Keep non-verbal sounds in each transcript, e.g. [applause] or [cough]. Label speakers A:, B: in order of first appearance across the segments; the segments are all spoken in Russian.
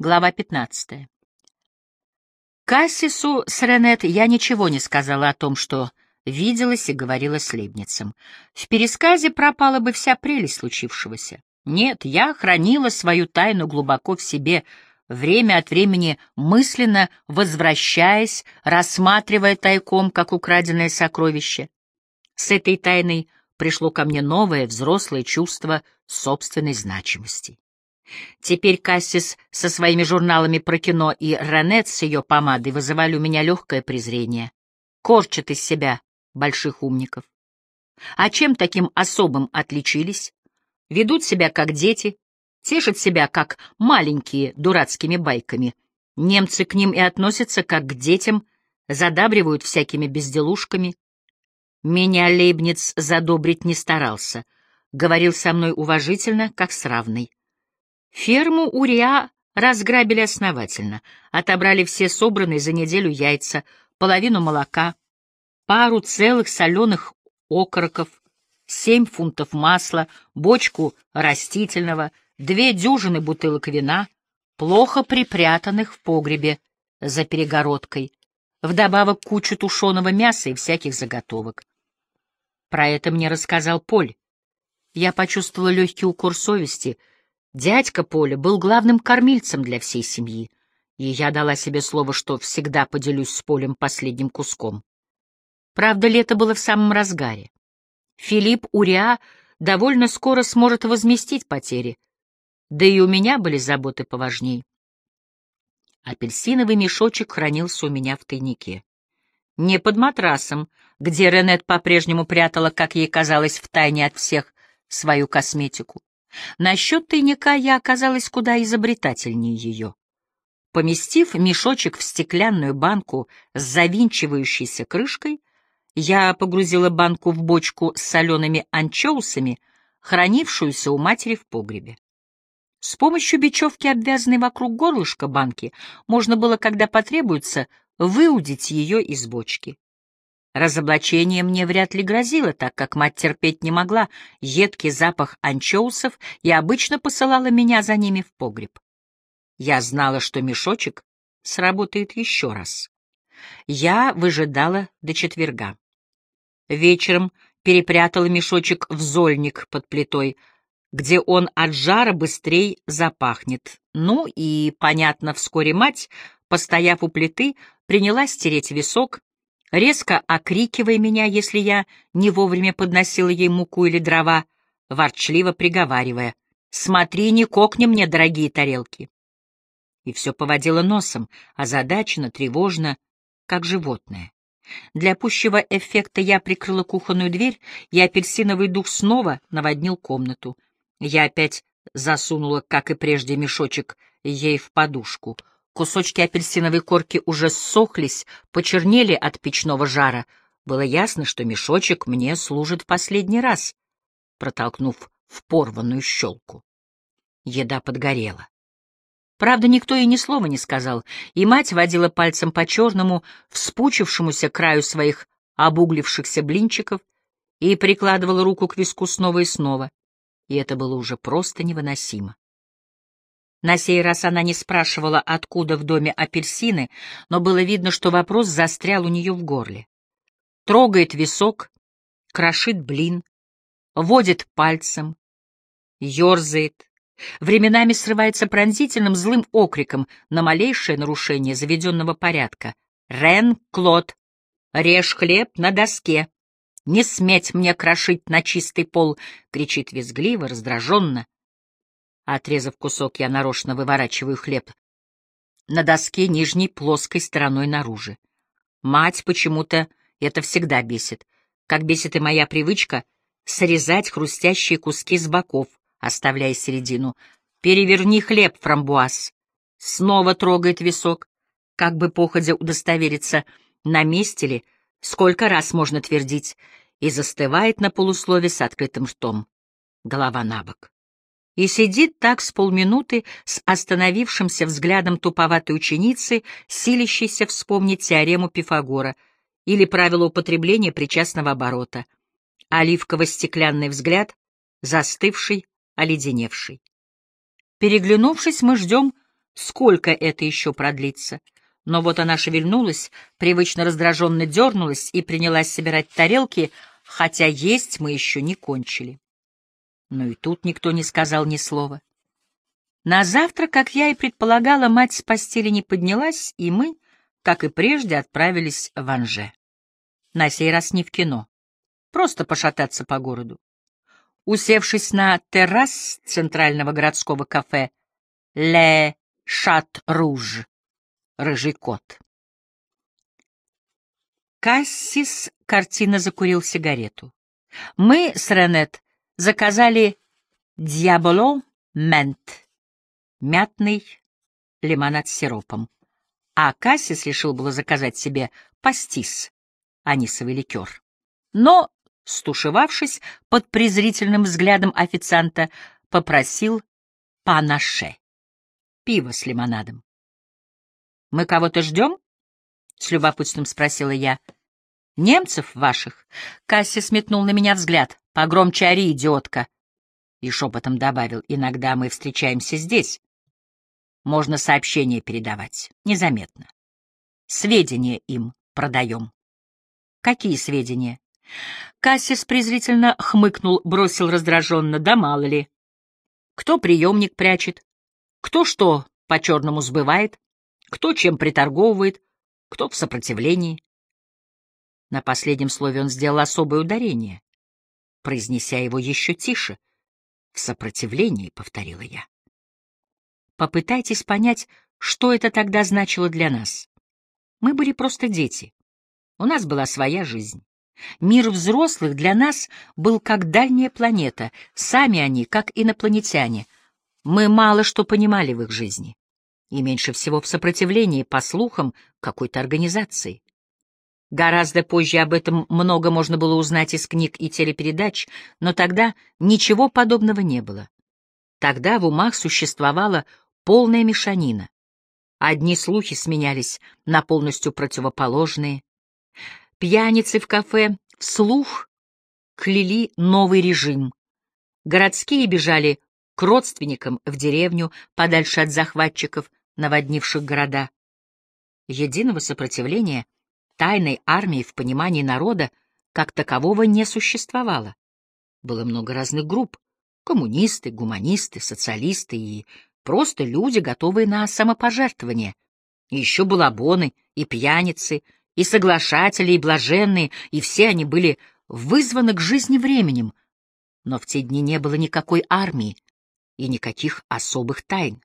A: Глава 15. Кассису с Ренет я ничего не сказала о том, что виделась и говорила с Лейбницем. В пересказе пропала бы вся прелесть случившегося. Нет, я хранила свою тайну глубоко в себе, время от времени мысленно возвращаясь, рассматривая тайком, как украденное сокровище. С этой тайной пришло ко мне новое взрослое чувство собственной значимости. Теперь Кассис со своими журналами про кино и Ранет с ее помадой вызывали у меня легкое презрение. Корчат из себя больших умников. А чем таким особым отличились? Ведут себя как дети, тешат себя как маленькие дурацкими байками. Немцы к ним и относятся как к детям, задабривают всякими безделушками. Меня Лейбниц задобрить не старался, говорил со мной уважительно, как с равной. Ферму Уриа разграбили основательно, отобрали все собранные за неделю яйца, половину молока, пару целых соленых окороков, семь фунтов масла, бочку растительного, две дюжины бутылок вина, плохо припрятанных в погребе за перегородкой, вдобавок кучу тушеного мяса и всяких заготовок. Про это мне рассказал Поль. Я почувствовала легкий укор совести — Дядька Поля был главным кормильцем для всей семьи, и я дала себе слово, что всегда поделюсь с Полем последним куском. Правда, лето было в самом разгаре. Филипп Уриа довольно скоро сможет возместить потери, да и у меня были заботы поважней. Апельсиновый мешочек хранился у меня в тайнике. Не под матрасом, где Ренет по-прежнему прятала, как ей казалось, в тайне от всех свою косметику. Насчет тайника я оказалась куда изобретательнее ее. Поместив мешочек в стеклянную банку с завинчивающейся крышкой, я погрузила банку в бочку с солеными анчоусами, хранившуюся у матери в погребе. С помощью бечевки, обвязанной вокруг горлышка банки, можно было, когда потребуется, выудить ее из бочки. Разоблачение мне вряд ли грозило, так как мать терпеть не могла едкий запах анчоусов и обычно посылала меня за ними в погреб. Я знала, что мешочек сработает еще раз. Я выжидала до четверга. Вечером перепрятала мешочек в зольник под плитой, где он от жара быстрее запахнет. Ну и, понятно, вскоре мать, постояв у плиты, принялась стереть висок, резко окрикивая меня, если я не вовремя подносила ей муку или дрова, ворчливо приговаривая «Смотри, не кокни мне, дорогие тарелки!» И все поводила носом, озадаченно, тревожно, как животное. Для пущего эффекта я прикрыла кухонную дверь, и апельсиновый дух снова наводнил комнату. Я опять засунула, как и прежде, мешочек ей в подушку — Кусочки апельсиновой корки уже ссохлись, почернели от печного жара. Было ясно, что мешочек мне служит последний раз, протолкнув в порванную щелку. Еда подгорела. Правда, никто и ни слова не сказал, и мать водила пальцем по черному, вспучившемуся краю своих обуглившихся блинчиков и прикладывала руку к виску снова и снова, и это было уже просто невыносимо. На сей раз она не спрашивала, откуда в доме апельсины, но было видно, что вопрос застрял у нее в горле. Трогает висок, крошит блин, водит пальцем, ерзает, временами срывается пронзительным злым окриком на малейшее нарушение заведенного порядка. «Рен, Клод, режь хлеб на доске! Не сметь мне крошить на чистый пол!» — кричит визгливо, раздраженно, Отрезав кусок, я нарочно выворачиваю хлеб на доске нижней плоской стороной наружу. Мать почему-то это всегда бесит, как бесит и моя привычка срезать хрустящие куски с боков, оставляя середину. «Переверни хлеб, фрамбуаз!» Снова трогает висок, как бы походя удостовериться, на месте ли, сколько раз можно твердить, и застывает на полуслове с открытым ртом, голова на бок и сидит так с полминуты с остановившимся взглядом туповатой ученицы, силящейся вспомнить теорему Пифагора или правило употребления причастного оборота. Оливково-стеклянный взгляд, застывший, оледеневший. Переглянувшись, мы ждем сколько это еще продлится. Но вот она шевельнулась, привычно раздраженно дернулась и принялась собирать тарелки, хотя есть мы еще не кончили. Но и тут никто не сказал ни слова. На завтра, как я и предполагала, мать с постели не поднялась, и мы, как и прежде, отправились в Анже. На сей раз не в кино, просто пошататься по городу. Усевшись на террас центрального городского кафе «Ле Шат Руж» — «Рыжий кот». Кассис картина закурил сигарету. Мы с Ренет заказали «Дьяволо Мент» — мятный лимонад с сиропом. А Кассис решил было заказать себе пастис, анисовый ликер. Но, стушевавшись под презрительным взглядом официанта, попросил панаше — пиво с лимонадом. «Мы кого-то ждем?» — с любопытством спросила я. «Немцев ваших?» Касси сметнул на меня взгляд. «Погромче ори, идиотка!» И шепотом добавил. «Иногда мы встречаемся здесь. Можно сообщения передавать. Незаметно. Сведения им продаем». «Какие сведения?» Кассис презрительно хмыкнул, бросил раздраженно. «Да мало ли. Кто приемник прячет? Кто что по-черному сбывает? Кто чем приторговывает? Кто в сопротивлении?» На последнем слове он сделал особое ударение, произнеся его еще тише. «В сопротивлении», — повторила я. Попытайтесь понять, что это тогда значило для нас. Мы были просто дети. У нас была своя жизнь. Мир взрослых для нас был как дальняя планета, сами они, как инопланетяне. Мы мало что понимали в их жизни. И меньше всего в сопротивлении, по слухам, какой-то организации. Гораздо позже об этом много можно было узнать из книг и телепередач, но тогда ничего подобного не было. Тогда в умах существовала полная мешанина. Одни слухи сменялись на полностью противоположные. Пьяницы в кафе вслух кляли новый режим. Городские бежали к родственникам в деревню, подальше от захватчиков, наводнивших города. Единого сопротивления Тайной армии в понимании народа как такового не существовало. Было много разных групп — коммунисты, гуманисты, социалисты и просто люди, готовые на самопожертвование. И еще балабоны, и пьяницы, и соглашатели, и блаженные, и все они были вызваны к жизни временем. Но в те дни не было никакой армии и никаких особых тайн.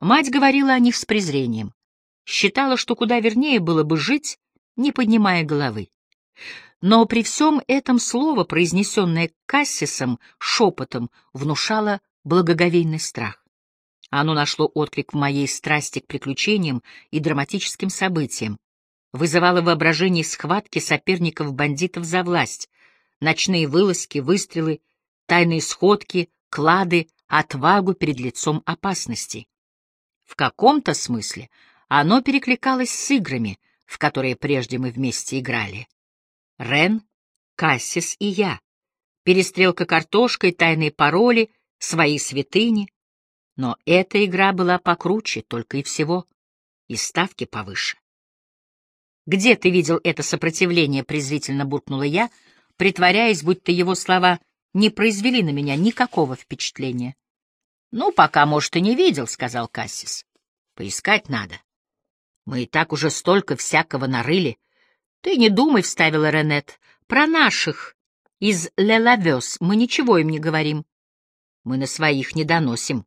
A: Мать говорила о них с презрением. Считала, что куда вернее было бы жить не поднимая головы. Но при всем этом слово, произнесенное Кассисом шепотом, внушало благоговейный страх. Оно нашло отклик в моей страсти к приключениям и драматическим событиям, вызывало воображение схватки соперников-бандитов за власть, ночные вылазки, выстрелы, тайные сходки, клады, отвагу перед лицом опасности. В каком-то смысле оно перекликалось с играми — в которые прежде мы вместе играли. Рен, Кассис и я. Перестрелка картошкой, тайные пароли, свои святыни. Но эта игра была покруче только и всего, и ставки повыше. «Где ты видел это сопротивление?» — презрительно буркнула я, притворяясь, будто его слова не произвели на меня никакого впечатления. «Ну, пока, может, и не видел», — сказал Кассис. «Поискать надо». Мы и так уже столько всякого нарыли. Ты не думай, — вставила Ренет, — про наших. Из Лелавес мы ничего им не говорим. Мы на своих не доносим.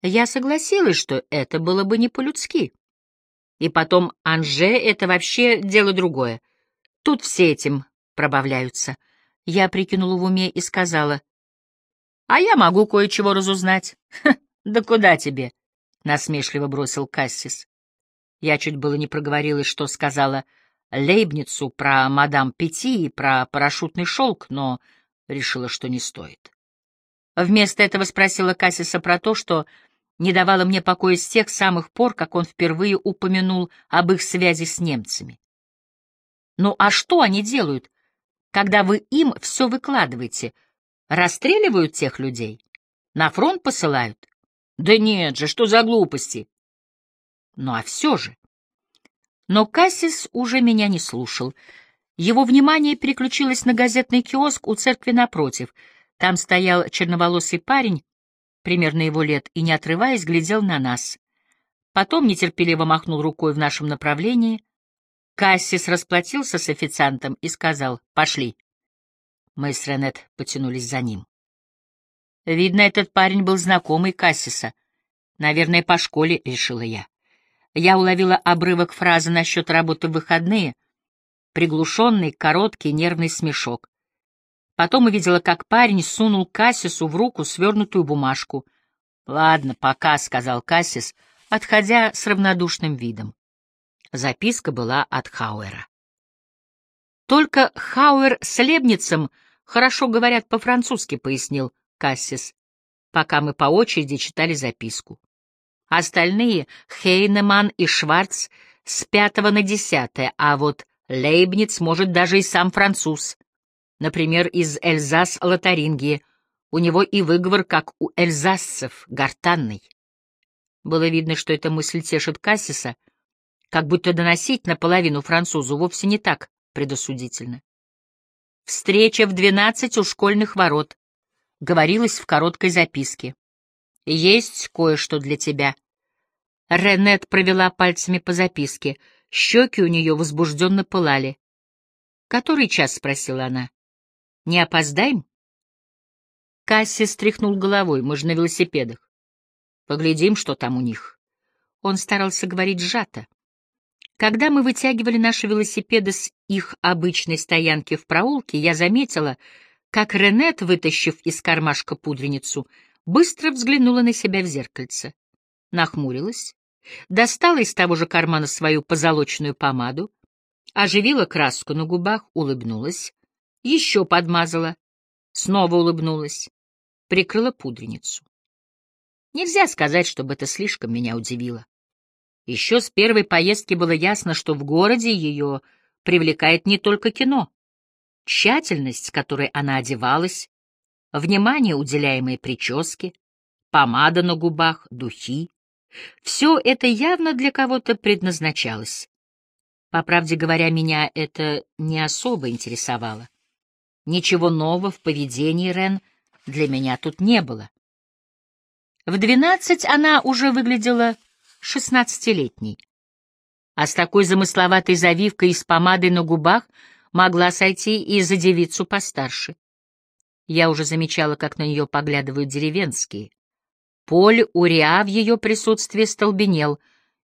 A: Я согласилась, что это было бы не по-людски. И потом Анже — это вообще дело другое. Тут все этим пробавляются. Я прикинула в уме и сказала, «А я могу кое-чего разузнать». [laughs] «Да куда тебе?» — насмешливо бросил Кассис. Я чуть было не проговорилась, что сказала Лейбницу про мадам Пяти и про парашютный шелк, но решила, что не стоит. Вместо этого спросила Кассиса про то, что не давало мне покоя с тех самых пор, как он впервые упомянул об их связи с немцами. «Ну а что они делают, когда вы им все выкладываете? Расстреливают тех людей? На фронт посылают? Да нет же, что за глупости? Ну а все же. Но Кассис уже меня не слушал. Его внимание переключилось на газетный киоск у церкви напротив. Там стоял черноволосый парень, примерно его лет, и, не отрываясь, глядел на нас. Потом нетерпеливо махнул рукой в нашем направлении. Кассис расплатился с официантом и сказал «Пошли». Мы с Ренет потянулись за ним. Видно, этот парень был знакомый Кассиса. Наверное, по школе, — решила я. Я уловила обрывок фразы насчет работы в выходные, приглушенный, короткий, нервный смешок. Потом увидела, как парень сунул Кассису в руку свернутую бумажку. «Ладно, пока», — сказал Кассис, отходя с равнодушным видом. Записка была от Хауэра. «Только Хауэр с Лебницем хорошо говорят по-французски», — пояснил Кассис, пока мы по очереди читали записку. Остальные — Хейнеман и Шварц — с пятого на десятое, а вот Лейбниц может даже и сам француз. Например, из Эльзас-Лотарингии. У него и выговор, как у эльзасцев, гортанный. Было видно, что эта мысль тешит Кассиса, как будто доносить наполовину французу вовсе не так предосудительно. Встреча в двенадцать у школьных ворот говорилось в короткой записке. «Есть кое-что для тебя». Ренет провела пальцами по записке. Щеки у нее возбужденно пылали. «Который час?» — спросила она. «Не опоздаем?» Касси стряхнул головой. «Мы же на велосипедах. Поглядим, что там у них». Он старался говорить сжато. Когда мы вытягивали наши велосипеды с их обычной стоянки в проулке, я заметила, как Ренет, вытащив из кармашка пудреницу, быстро взглянула на себя в зеркальце, нахмурилась, достала из того же кармана свою позолоченную помаду, оживила краску на губах, улыбнулась, еще подмазала, снова улыбнулась, прикрыла пудреницу. Нельзя сказать, чтобы это слишком меня удивило. Еще с первой поездки было ясно, что в городе ее привлекает не только кино тщательность, с которой она одевалась, внимание, уделяемое прическе, помада на губах, духи. Все это явно для кого-то предназначалось. По правде говоря, меня это не особо интересовало. Ничего нового в поведении Рен для меня тут не было. В двенадцать она уже выглядела шестнадцатилетней, а с такой замысловатой завивкой и с помадой на губах — могла сойти и за девицу постарше. Я уже замечала, как на нее поглядывают деревенские. Поль Уриа в ее присутствии столбенел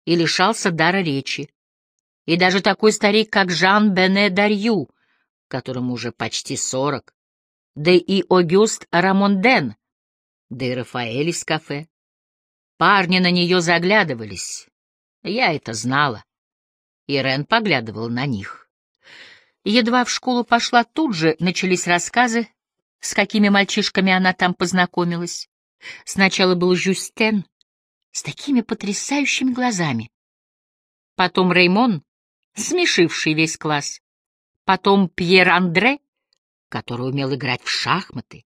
A: и лишался дара речи. И даже такой старик, как Жан Бене Дарью, которому уже почти сорок, да и Огюст Рамонден, да и Рафаэль из кафе. Парни на нее заглядывались. Я это знала. И Рен поглядывал на них. Едва в школу пошла, тут же начались рассказы, с какими мальчишками она там познакомилась. Сначала был Жюстен с такими потрясающими глазами. Потом Реймон, смешивший весь класс. Потом Пьер Андре, который умел играть в шахматы.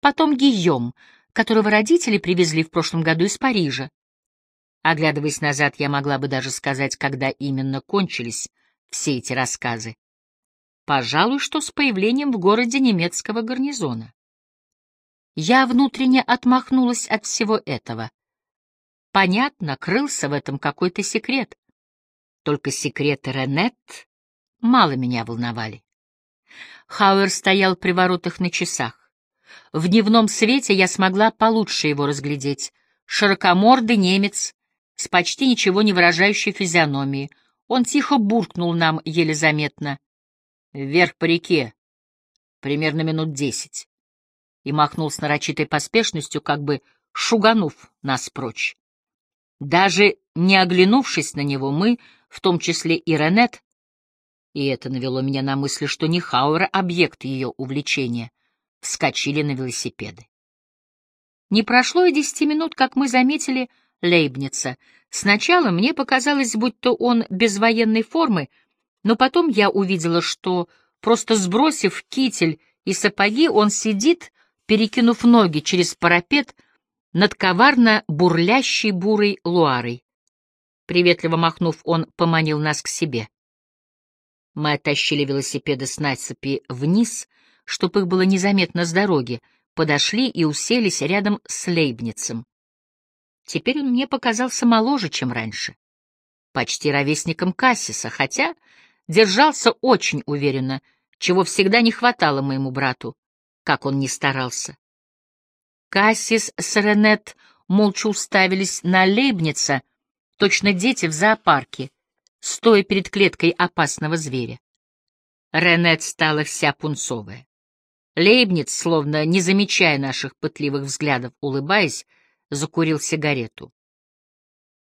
A: Потом Гийом, которого родители привезли в прошлом году из Парижа. Оглядываясь назад, я могла бы даже сказать, когда именно кончились все эти рассказы. Пожалуй, что с появлением в городе немецкого гарнизона. Я внутренне отмахнулась от всего этого. Понятно, крылся в этом какой-то секрет. Только секреты Ренет мало меня волновали. Хауэр стоял при воротах на часах. В дневном свете я смогла получше его разглядеть. Широкомордый немец с почти ничего не выражающей физиономией. Он тихо буркнул нам еле заметно. Вверх по реке. Примерно минут десять. И махнул с нарочитой поспешностью, как бы шуганув нас прочь. Даже не оглянувшись на него, мы, в том числе и Ренет, и это навело меня на мысль, что не Хауэр — объект ее увлечения, вскочили на велосипеды. Не прошло и десяти минут, как мы заметили Лейбница. Сначала мне показалось, будто он без военной формы — но потом я увидела, что, просто сбросив китель и сапоги, он сидит, перекинув ноги через парапет, над коварно бурлящей бурой луарой. Приветливо махнув, он поманил нас к себе. Мы оттащили велосипеды с насыпи вниз, чтобы их было незаметно с дороги, подошли и уселись рядом с Лейбницем. Теперь он мне показался моложе, чем раньше. Почти ровесником Кассиса, хотя держался очень уверенно, чего всегда не хватало моему брату, как он ни старался. Кассис с Ренет молча уставились на Лейбница, точно дети в зоопарке, стоя перед клеткой опасного зверя. Ренет стала вся пунцовая. Лейбниц, словно не замечая наших пытливых взглядов, улыбаясь, закурил сигарету.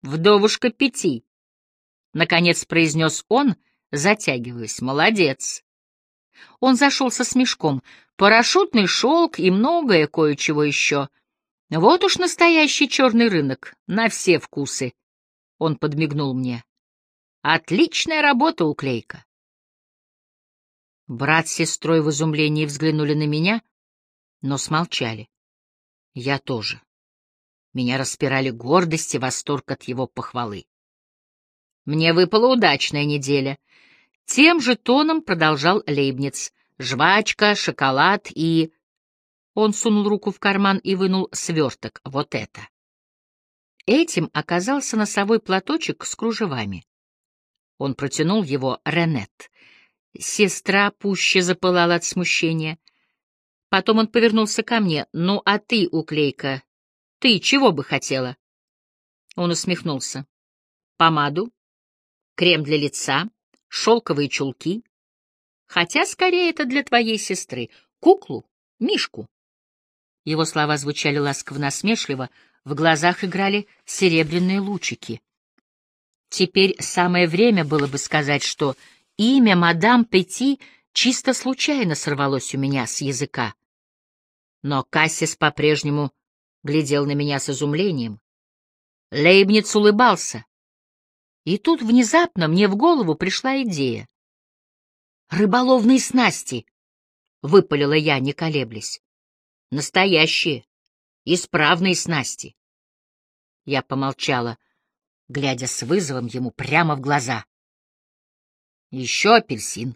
A: «Вдовушка пяти», — наконец произнес он, затягиваясь. «Молодец». Он зашел со смешком. Парашютный шелк и многое кое-чего еще. Вот уж настоящий черный рынок, на все вкусы. Он подмигнул мне. Отличная работа, уклейка. Брат с сестрой в изумлении взглянули на меня, но смолчали. Я тоже. Меня распирали гордость и восторг от его похвалы. Мне выпала удачная неделя. Тем же тоном продолжал Лейбниц. Жвачка, шоколад и... Он сунул руку в карман и вынул сверток. Вот это. Этим оказался носовой платочек с кружевами. Он протянул его Ренет. Сестра пуще запылала от смущения. Потом он повернулся ко мне. «Ну, а ты, уклейка, ты чего бы хотела?» Он усмехнулся. «Помаду? Крем для лица? Шелковые чулки. Хотя, скорее, это для твоей сестры. Куклу, Мишку. Его слова звучали ласково-насмешливо, в глазах играли серебряные лучики. Теперь самое время было бы сказать, что имя мадам Пети чисто случайно сорвалось у меня с языка. Но Кассис по-прежнему глядел на меня с изумлением. Лейбниц улыбался. И тут внезапно мне в голову пришла идея. «Рыболовные снасти!» — выпалила я, не колеблясь. «Настоящие, исправные снасти!» Я помолчала, глядя с вызовом ему прямо в глаза. «Еще апельсин!»